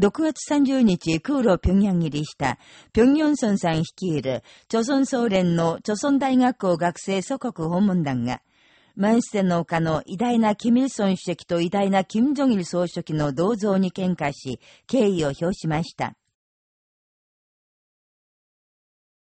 6月30日空路平壌入りした、平壌村さん率いる、朝鮮総連の朝鮮大学校学生祖国訪問団が、マンステの丘の偉大なキミルソン主席と偉大なキム・ジョギル総書記の銅像に喧嘩し、敬意を表しました。